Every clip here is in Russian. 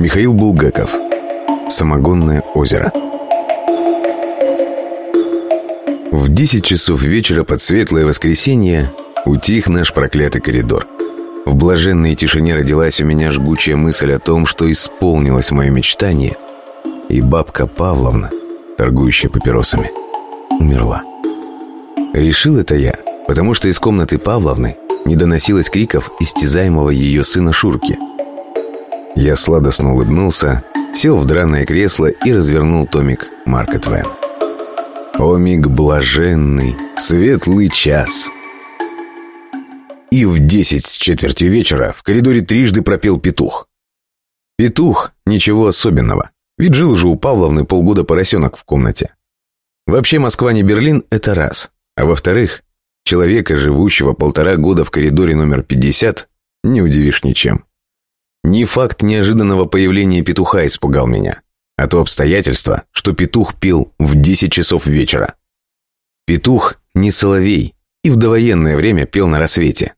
Михаил Булгаков. Самогонное озеро. В 10 часов вечера под светлое воскресенье утих наш проклятый коридор. В блаженной тишине родилась у меня жгучая мысль о том, что исполнилось мое мечтание, и бабка Павловна, торгующая папиросами, умерла. Решил это я, потому что из комнаты Павловны не доносилось криков истязаемого ее сына Шурки. Я сладостно улыбнулся, сел в драное кресло и развернул томик Марка Твена. О миг блаженный, светлый час. И в десять с четвертью вечера в коридоре трижды пропел петух. Петух – ничего особенного, ведь жил же у Павловны полгода поросенок в комнате. Вообще Москва не Берлин – это раз. А во-вторых, человека, живущего полтора года в коридоре номер 50, не удивишь ничем. Не факт неожиданного появления петуха испугал меня а то обстоятельство, что петух пел в 10 часов вечера. Петух не соловей и в довоенное время пел на рассвете.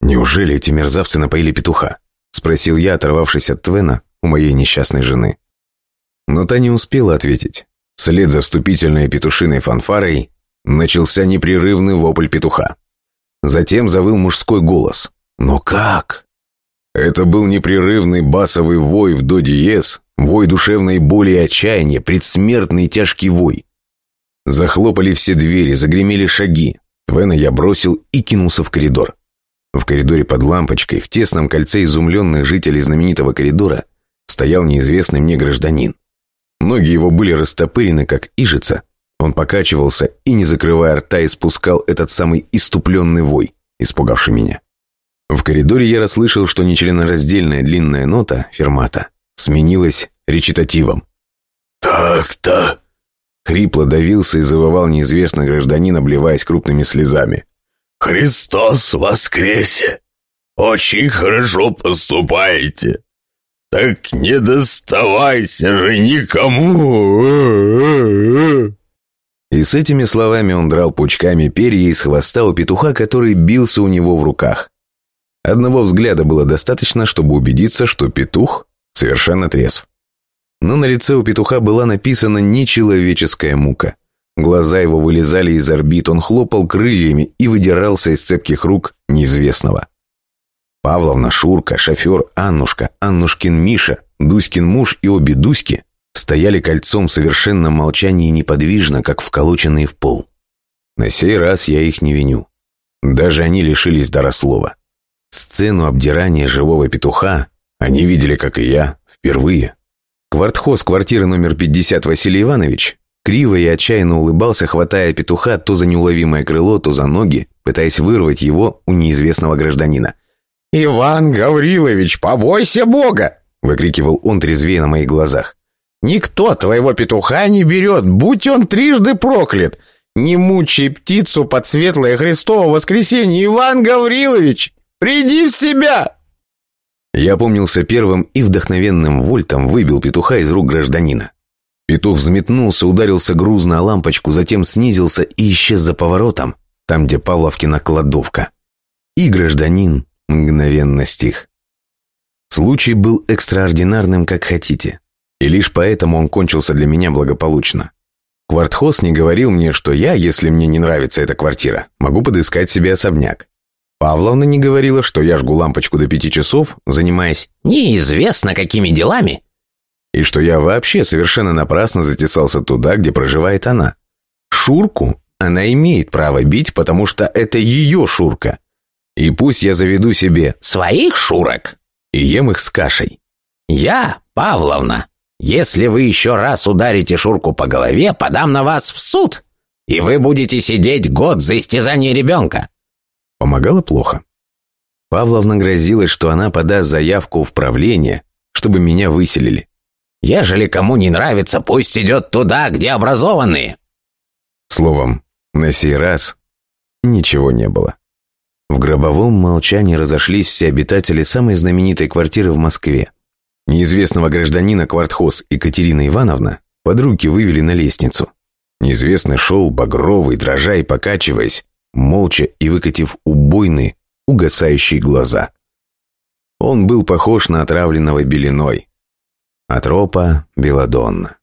«Неужели эти мерзавцы напоили петуха?» – спросил я, оторвавшись от Твена у моей несчастной жены. Но та не успела ответить. Вслед за вступительной петушиной фанфарой начался непрерывный вопль петуха. Затем завыл мужской голос. «Но как?» Это был непрерывный басовый вой в до диез, Вой душевной боли и отчаяния, предсмертный тяжкий вой. Захлопали все двери, загремели шаги. Твена я бросил и кинулся в коридор. В коридоре под лампочкой, в тесном кольце изумленных жителей знаменитого коридора, стоял неизвестный мне гражданин. Ноги его были растопырены, как ижица. Он покачивался и, не закрывая рта, испускал этот самый иступленный вой, испугавший меня. В коридоре я расслышал, что нечленораздельная длинная нота, фермата, сменилось речитативом. «Так-то!» Хрипло давился и завывал неизвестный гражданин, обливаясь крупными слезами. «Христос воскресе! Очень хорошо поступаете! Так не доставайся же никому!» И с этими словами он драл пучками перья из хвоста у петуха, который бился у него в руках. Одного взгляда было достаточно, чтобы убедиться, что петух совершенно трезв. Но на лице у петуха была написана нечеловеческая мука. Глаза его вылезали из орбит, он хлопал крыльями и выдирался из цепких рук неизвестного. Павловна, Шурка, шофер, Аннушка, Аннушкин Миша, Дуськин муж и обе Дуськи стояли кольцом в совершенном молчании неподвижно, как вколоченные в пол. На сей раз я их не виню. Даже они лишились дара слова. Сцену обдирания живого петуха они видели, как и я, впервые. Квартхоз квартиры номер 50 Василий Иванович криво и отчаянно улыбался, хватая петуха то за неуловимое крыло, то за ноги, пытаясь вырвать его у неизвестного гражданина. «Иван Гаврилович, побойся Бога!» — выкрикивал он трезвее на моих глазах. «Никто твоего петуха не берет, будь он трижды проклят! Не мучай птицу под светлое Христово воскресенье, Иван Гаврилович! Приди в себя!» Я помнился первым и вдохновенным вольтом выбил петуха из рук гражданина. Петух взметнулся, ударился грузно о лампочку, затем снизился и исчез за поворотом, там, где Павловкина кладовка. И гражданин мгновенно стих. Случай был экстраординарным, как хотите. И лишь поэтому он кончился для меня благополучно. Квартхоз не говорил мне, что я, если мне не нравится эта квартира, могу подыскать себе особняк. Павловна не говорила, что я жгу лампочку до пяти часов, занимаясь неизвестно какими делами, и что я вообще совершенно напрасно затесался туда, где проживает она. Шурку она имеет право бить, потому что это ее Шурка. И пусть я заведу себе своих Шурок и ем их с кашей. Я, Павловна, если вы еще раз ударите Шурку по голове, подам на вас в суд, и вы будете сидеть год за истязание ребенка. Помогало плохо. Павловна грозилась, что она подаст заявку в правление, чтобы меня выселили. «Ежели кому не нравится, пусть идет туда, где образованные». Словом, на сей раз ничего не было. В гробовом молчании разошлись все обитатели самой знаменитой квартиры в Москве. Неизвестного гражданина квартхоз Екатерина Ивановна под руки вывели на лестницу. Неизвестный шел, багровый, дрожа и покачиваясь, молча и выкатив убойные, угасающие глаза. Он был похож на отравленного белиной. Атропа Беладонна.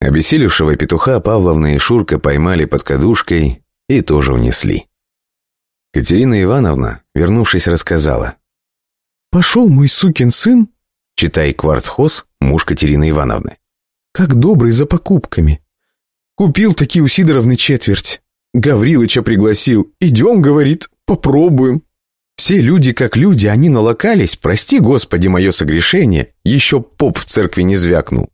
Обессилевшего петуха Павловна и Шурка поймали под кадушкой и тоже унесли. Катерина Ивановна, вернувшись, рассказала. «Пошел мой сукин сын, читай квартхоз, муж Катерины Ивановны, как добрый за покупками. Купил такие у Сидоровны четверть. Гаврилыча пригласил. Идем, говорит, попробуем. Все люди как люди, они налокались, прости, Господи, мое согрешение, еще поп в церкви не звякнул.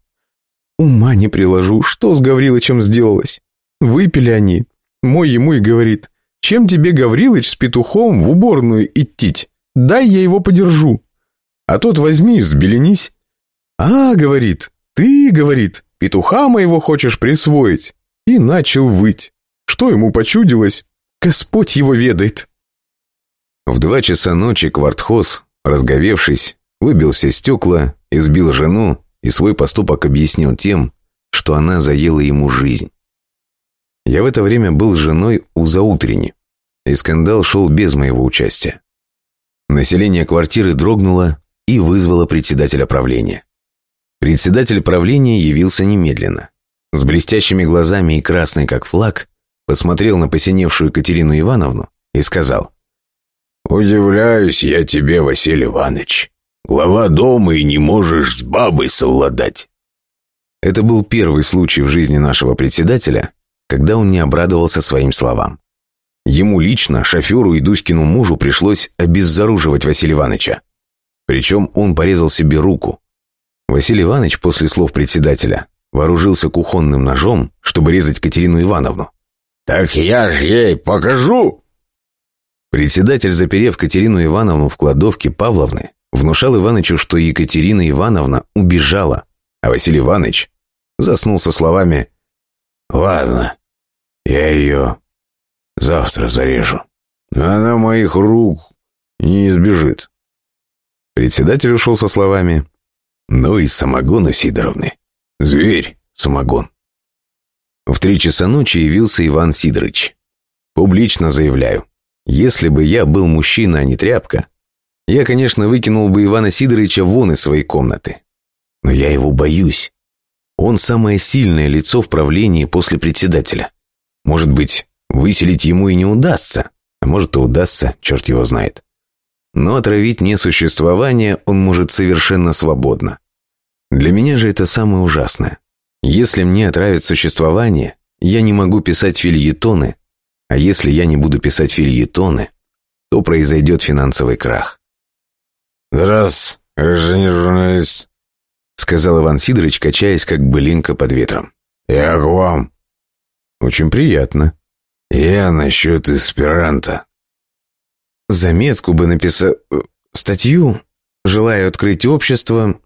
Ума не приложу, что с Гаврилычем сделалось. Выпили они. Мой ему и говорит, чем тебе, Гаврилыч, с петухом в уборную идти? Дай я его подержу. А тот возьми взбеленись. А, говорит, ты, говорит, петуха моего хочешь присвоить. И начал выть. Что ему почудилось? Господь его ведает. В два часа ночи Квартхоз, разговевшись, выбил все стекла, избил жену и свой поступок объяснил тем, что она заела ему жизнь. Я в это время был с женой у заутренни, и скандал шел без моего участия. Население квартиры дрогнуло и вызвало председателя правления. Председатель правления явился немедленно. С блестящими глазами и красный как флаг, посмотрел на посиневшую Катерину Ивановну и сказал. «Удивляюсь я тебе, Василий Иванович. Глава дома и не можешь с бабой совладать». Это был первый случай в жизни нашего председателя, когда он не обрадовался своим словам. Ему лично, шоферу и Дуськину мужу пришлось обеззаруживать Василия Ивановича. Причем он порезал себе руку. Василий Иванович после слов председателя вооружился кухонным ножом, чтобы резать Катерину Ивановну. «Так я ж ей покажу!» Председатель, заперев Катерину Ивановну в кладовке Павловны, внушал Иванычу, что Екатерина Ивановна убежала, а Василий Иванович заснул со словами «Ладно, я ее завтра зарежу. Она моих рук не избежит». Председатель ушел со словами «Ну и самогон у Сидоровны. Зверь, самогон». В три часа ночи явился Иван Сидорович. Публично заявляю, если бы я был мужчина, а не тряпка, я, конечно, выкинул бы Ивана Сидоровича вон из своей комнаты. Но я его боюсь. Он самое сильное лицо в правлении после председателя. Может быть, выселить ему и не удастся, а может и удастся, черт его знает. Но отравить мне существование он может совершенно свободно. Для меня же это самое ужасное. Если мне отравят существование, я не могу писать фильетоны, а если я не буду писать фильетоны, то произойдет финансовый крах. «Раз, журналист», — сказал Иван Сидорович, качаясь, как былинка под ветром. «Я к вам». «Очень приятно». «Я насчет эсперанто». «Заметку бы написать... Э, статью. Желаю открыть общество...»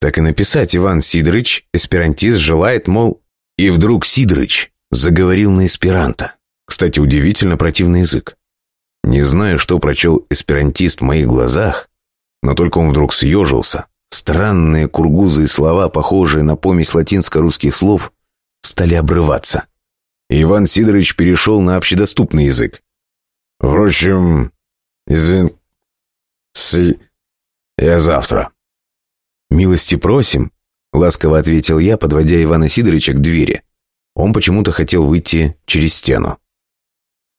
Так и написать Иван Сидорович, эсперантист, желает, мол... И вдруг Сидорович заговорил на эсперанто. Кстати, удивительно противный язык. Не знаю, что прочел эсперантист в моих глазах, но только он вдруг съежился. Странные кургузы и слова, похожие на помесь латинско-русских слов, стали обрываться. Иван Сидорович перешел на общедоступный язык. «Впрочем, извин... Си... Я завтра». «Милости просим», — ласково ответил я, подводя Ивана Сидоровича к двери. Он почему-то хотел выйти через стену.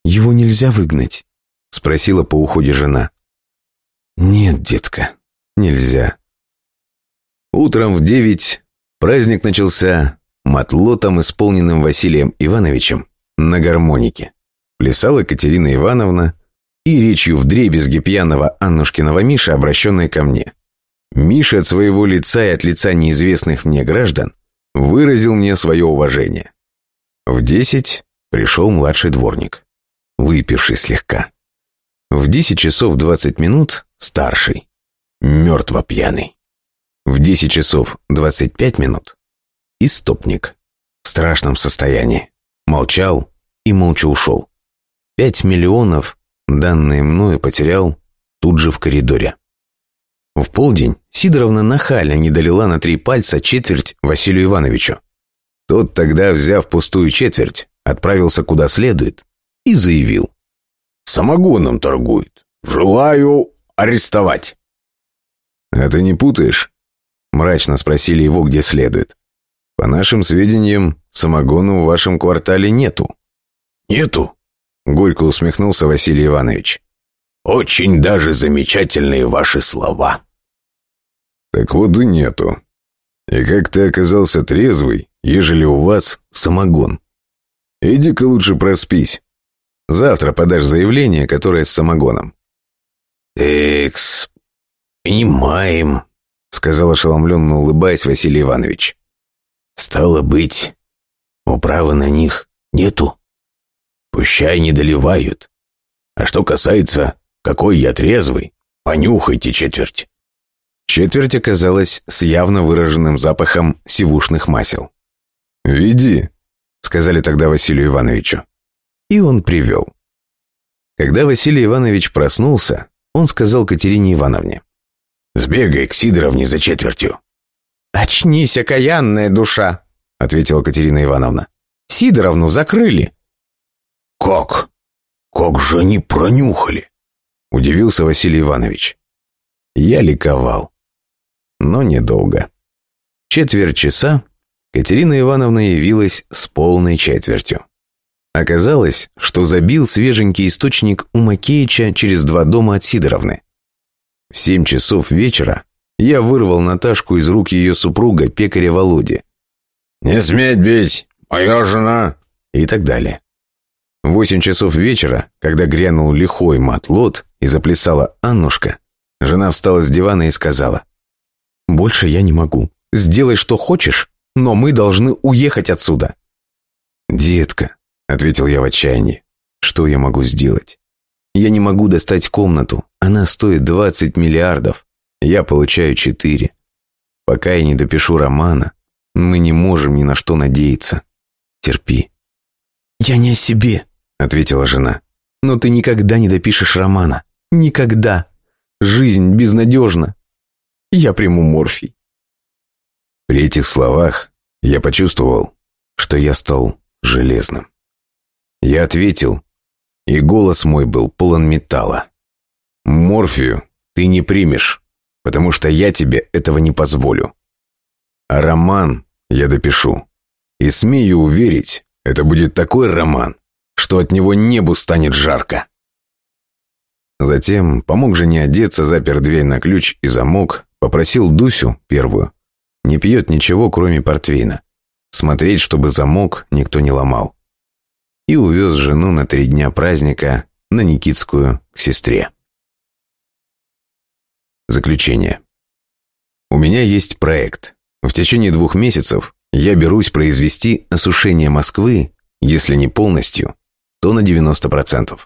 «Его нельзя выгнать?» — спросила по уходе жена. «Нет, детка, нельзя». Утром в девять праздник начался матлотом, исполненным Василием Ивановичем на гармонике. Плясала Екатерина Ивановна и речью в дребезге пьяного Аннушкиного Миша, обращенной ко мне. Миша от своего лица и от лица неизвестных мне граждан выразил мне свое уважение. В десять пришел младший дворник выпивший слегка. В 10 часов 20 минут старший, мертво пьяный. В 10 часов 25 минут истопник в страшном состоянии. Молчал и молча ушел. Пять миллионов, данные мною, потерял тут же в коридоре. В полдень Сидоровна нахально не долила на три пальца четверть Василию Ивановичу. Тот тогда, взяв пустую четверть, отправился куда следует и заявил. «Самогоном торгует. Желаю арестовать». «А ты не путаешь? Мрачно спросили его, где следует. По нашим сведениям, самогона в вашем квартале нету. Нету? Горько усмехнулся Василий Иванович. Очень даже замечательные ваши слова. Так вот и нету. И как ты оказался трезвый, ежели у вас самогон? Иди-ка лучше проспись. Завтра подашь заявление, которое с самогоном. «Экс, понимаем», — сказал ошеломленно улыбаясь Василий Иванович. «Стало быть, управы на них нету. Пущай не доливают. А что касается, какой я трезвый, понюхайте четверть». Четверть оказалась с явно выраженным запахом сивушных масел. «Веди», — сказали тогда Василию Ивановичу. И он привел. Когда Василий Иванович проснулся, он сказал Катерине Ивановне. «Сбегай к Сидоровне за четвертью». «Очнись, окаянная душа», — ответила Катерина Ивановна. «Сидоровну закрыли». «Как? Как же они пронюхали?» — удивился Василий Иванович. Я ликовал. Но недолго. Четверть часа Катерина Ивановна явилась с полной четвертью. Оказалось, что забил свеженький источник у Макеича через два дома от Сидоровны. В семь часов вечера я вырвал Наташку из рук ее супруга, пекаря Володи. «Не сметь бить! Моя жена!» И так далее. В восемь часов вечера, когда грянул лихой матлот и заплясала Аннушка, жена встала с дивана и сказала, «Больше я не могу. Сделай, что хочешь, но мы должны уехать отсюда». «Детка, Ответил я в отчаянии. Что я могу сделать? Я не могу достать комнату. Она стоит 20 миллиардов. Я получаю 4. Пока я не допишу романа, мы не можем ни на что надеяться. Терпи. Я не о себе, ответила жена. Но ты никогда не допишешь романа. Никогда. Жизнь безнадежна. Я приму морфий. При этих словах я почувствовал, что я стал железным. Я ответил, и голос мой был полон металла. «Морфию ты не примешь, потому что я тебе этого не позволю. А роман я допишу. И смею уверить, это будет такой роман, что от него небу станет жарко». Затем помог жене одеться, запер дверь на ключ и замок, попросил Дусю, первую, не пьет ничего, кроме портвейна, смотреть, чтобы замок никто не ломал и увез жену на три дня праздника на Никитскую к сестре. Заключение. У меня есть проект. В течение двух месяцев я берусь произвести осушение Москвы, если не полностью, то на 90%.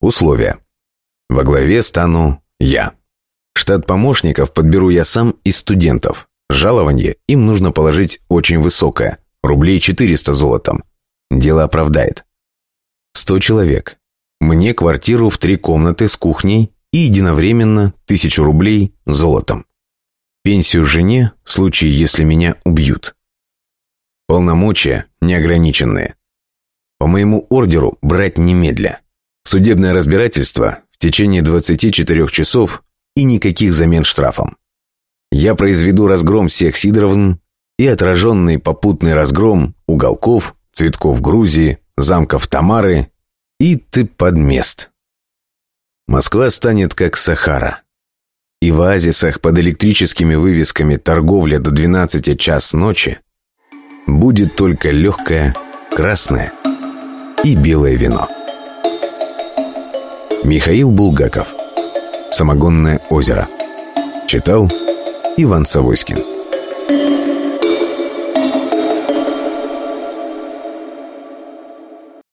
Условия. Во главе стану я. Штат помощников подберу я сам из студентов. Жалование им нужно положить очень высокое, рублей 400 золотом. Дело оправдает. Сто человек. Мне квартиру в три комнаты с кухней и единовременно тысячу рублей золотом. Пенсию жене в случае, если меня убьют. Полномочия неограниченные. По моему ордеру брать немедля. Судебное разбирательство течение 24 часов и никаких замен штрафом. Я произведу разгром всех Сидоровн и отраженный попутный разгром уголков, цветков Грузии, замков Тамары и ты под мест. Москва станет как Сахара. И в оазисах под электрическими вывесками торговля до 12 час ночи будет только легкое красное и белое вино. Михаил Булгаков. Самогонное озеро. Читал Иван Савойскин.